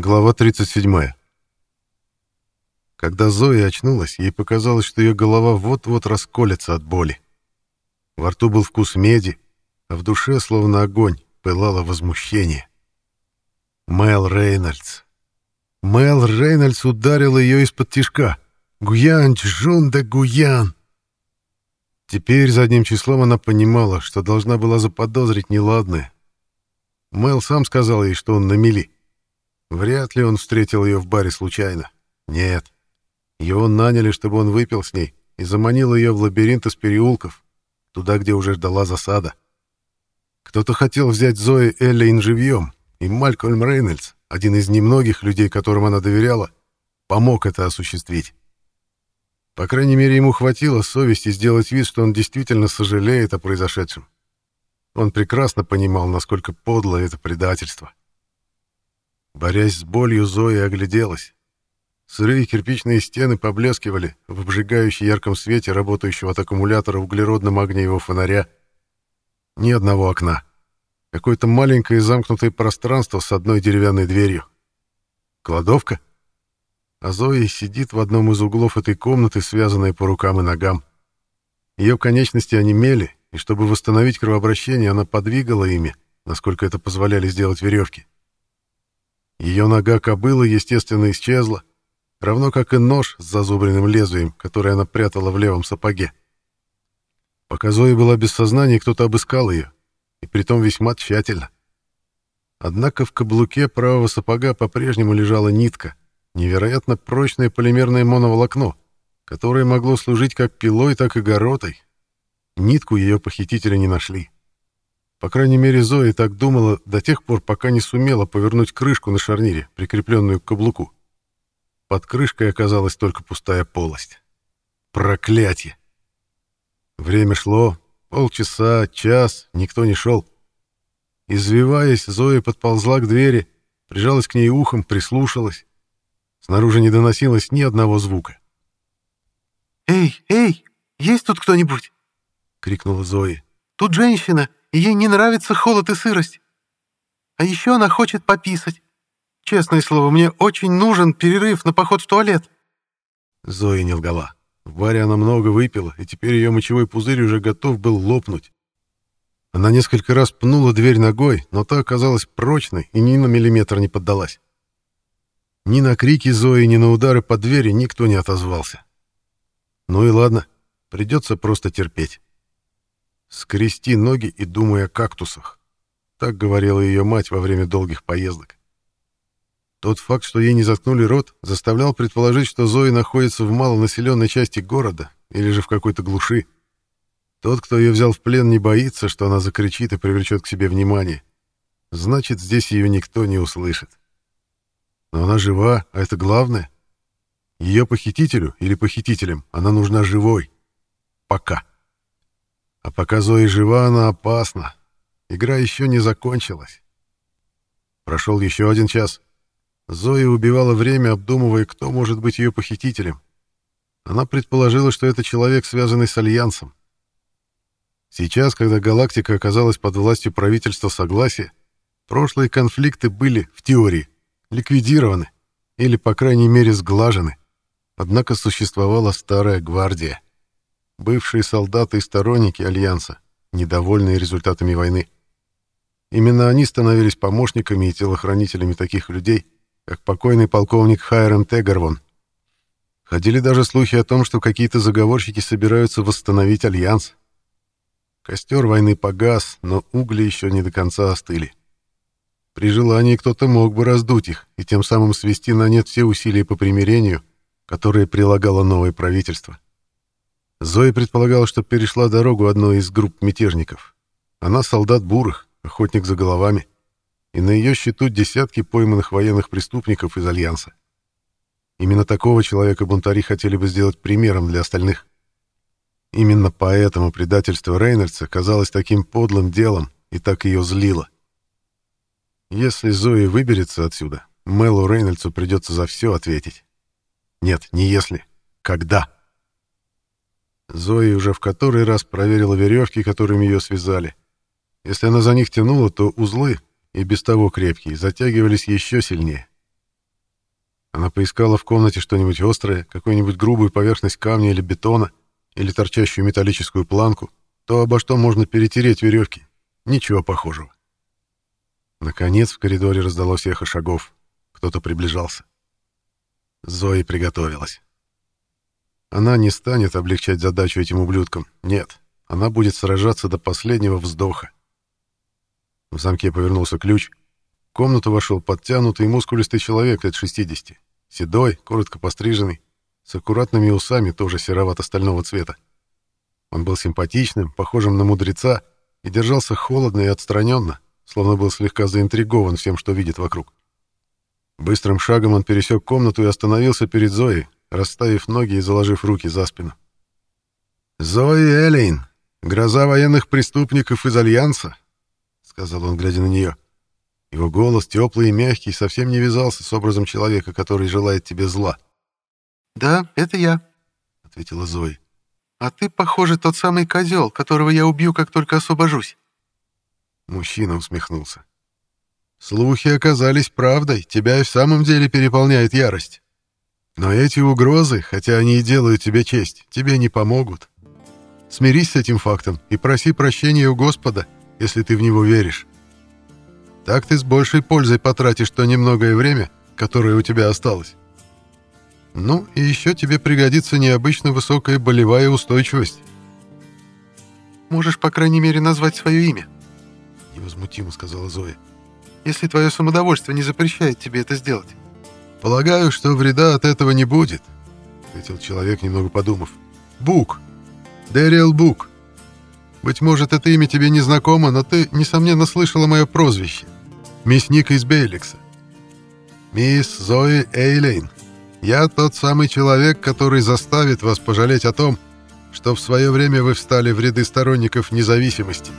Глава 37. Когда Зоя очнулась, ей показалось, что ее голова вот-вот расколется от боли. Во рту был вкус меди, а в душе, словно огонь, пылало возмущение. Мэл Рейнольдс. Мэл Рейнольдс ударил ее из-под тишка. Гуян, Джун да Гуян. Теперь задним числом она понимала, что должна была заподозрить неладное. Мэл сам сказал ей, что он на мели. Вряд ли он встретил ее в баре случайно. Нет. Его наняли, чтобы он выпил с ней и заманил ее в лабиринт из переулков, туда, где уже ждала засада. Кто-то хотел взять Зои Эллейн живьем, и Малькольм Рейнольдс, один из немногих людей, которым она доверяла, помог это осуществить. По крайней мере, ему хватило совести сделать вид, что он действительно сожалеет о произошедшем. Он прекрасно понимал, насколько подло это предательство. Борясь с болью, Зоя огляделась. Сырые кирпичные стены поблескивали в обжигающем ярком свете работающего от аккумулятора углеродном огне его фонаря. Ни одного окна. Какое-то маленькое замкнутое пространство с одной деревянной дверью. Кладовка? А Зоя сидит в одном из углов этой комнаты, связанная по рукам и ногам. Ее конечности онемели, и чтобы восстановить кровообращение, она подвигала ими, насколько это позволяли сделать веревки. Ее нога кобылы, естественно, исчезла, равно как и нож с зазубренным лезвием, который она прятала в левом сапоге. Пока Зоя была без сознания, кто-то обыскал ее, и притом весьма тщательно. Однако в каблуке правого сапога по-прежнему лежала нитка, невероятно прочное полимерное моноволокно, которое могло служить как пилой, так и горотой. Нитку ее похитители не нашли. По крайней мере, Зоя так думала до тех пор, пока не сумела повернуть крышку на шарнире, прикрепленную к каблуку. Под крышкой оказалась только пустая полость. Проклятие! Время шло. Полчаса, час, никто не шел. Извиваясь, Зоя подползла к двери, прижалась к ней ухом, прислушалась. Снаружи не доносилось ни одного звука. «Эй, эй, есть тут кто-нибудь?» — крикнула Зоя. «Тут женщина, и ей не нравится холод и сырость. А еще она хочет пописать. Честное слово, мне очень нужен перерыв на поход в туалет». Зоя не лгала. В баре она много выпила, и теперь ее мочевой пузырь уже готов был лопнуть. Она несколько раз пнула дверь ногой, но та оказалась прочной и ни на миллиметр не поддалась. Ни на крики Зои, ни на удары по двери никто не отозвался. Ну и ладно, придется просто терпеть. «Скрести ноги и думай о кактусах», — так говорила ее мать во время долгих поездок. Тот факт, что ей не заткнули рот, заставлял предположить, что Зои находится в малонаселенной части города или же в какой-то глуши. Тот, кто ее взял в плен, не боится, что она закричит и привлечет к себе внимание. Значит, здесь ее никто не услышит. Но она жива, а это главное. Ее похитителю или похитителям она нужна живой. Пока. А пока Зоя жива, она опасна. Игра еще не закончилась. Прошел еще один час. Зоя убивала время, обдумывая, кто может быть ее похитителем. Она предположила, что это человек, связанный с Альянсом. Сейчас, когда галактика оказалась под властью правительства Согласия, прошлые конфликты были, в теории, ликвидированы или, по крайней мере, сглажены. Однако существовала старая гвардия. Бывшие солдаты и сторонники Альянса, недовольные результатами войны. Именно они становились помощниками и телохранителями таких людей, как покойный полковник Хайрам Тегарвон. Ходили даже слухи о том, что какие-то заговорщики собираются восстановить Альянс. Костер войны погас, но угли еще не до конца остыли. При желании кто-то мог бы раздуть их и тем самым свести на нет все усилия по примирению, которые прилагало новое правительство. Зоя предполагала, что перешла дорогу одной из групп мятежников. Она солдат бурых, охотник за головами и на ее счету десятки пойманных военных преступников из Альянса. Именно такого человека бунтари хотели бы сделать примером для остальных. Именно поэтому предательство Рейнольдса казалось таким подлым делом и так ее злило. Если Зои выберется отсюда, Мэлу Рейнольдсу придется за все ответить. Нет, не если. Когда? Зои уже в который раз проверила веревки, которыми ее связали. Если она за них тянула, то узлы, и без того крепкие, затягивались еще сильнее. Она поискала в комнате что-нибудь острое, какую-нибудь грубую поверхность камня или бетона, или торчащую металлическую планку, то, обо что можно перетереть веревки. Ничего похожего. Наконец в коридоре раздалось эхо шагов. Кто-то приближался. Зои приготовилась. Она не станет облегчать задачу этим ублюдкам. Нет, она будет сражаться до последнего вздоха. В замке повернулся ключ. В комнату вошел подтянутый и мускулистый человек лет 60. Седой, коротко постриженный, с аккуратными усами, тоже серовато-стального цвета. Он был симпатичным, похожим на мудреца, и держался холодно и отстраненно, словно был слегка заинтригован всем, что видит вокруг. Быстрым шагом он пересек комнату и остановился перед Зоей, расставив ноги и заложив руки за спину. «Зои Элейн, гроза военных преступников из Альянса», — сказал он, глядя на нее. Его голос, теплый и мягкий, совсем не вязался с образом человека, который желает тебе зла. «Да, это я», — ответила Зои. «А ты, похоже, тот самый козел, которого я убью, как только освобожусь». Мужчина усмехнулся. «Слухи оказались правдой, тебя и в самом деле переполняет ярость. Но эти угрозы, хотя они и делают тебе честь, тебе не помогут. Смирись с этим фактом и проси прощения у Господа, если ты в него веришь. Так ты с большей пользой потратишь то немногое время, которое у тебя осталось. Ну, и еще тебе пригодится необычно высокая болевая устойчивость. «Можешь, по крайней мере, назвать свое имя?» — невозмутимо сказала Зоя. «Если твое самодовольство не запрещает тебе это сделать». «Полагаю, что вреда от этого не будет», — ответил человек, немного подумав. «Бук. Дэриэл Бук. Быть может, это имя тебе не знакомо, но ты, несомненно, слышала мое прозвище. Мясник из Бейликса. Мисс Зои Эйлейн. Я тот самый человек, который заставит вас пожалеть о том, что в свое время вы встали в ряды сторонников независимости».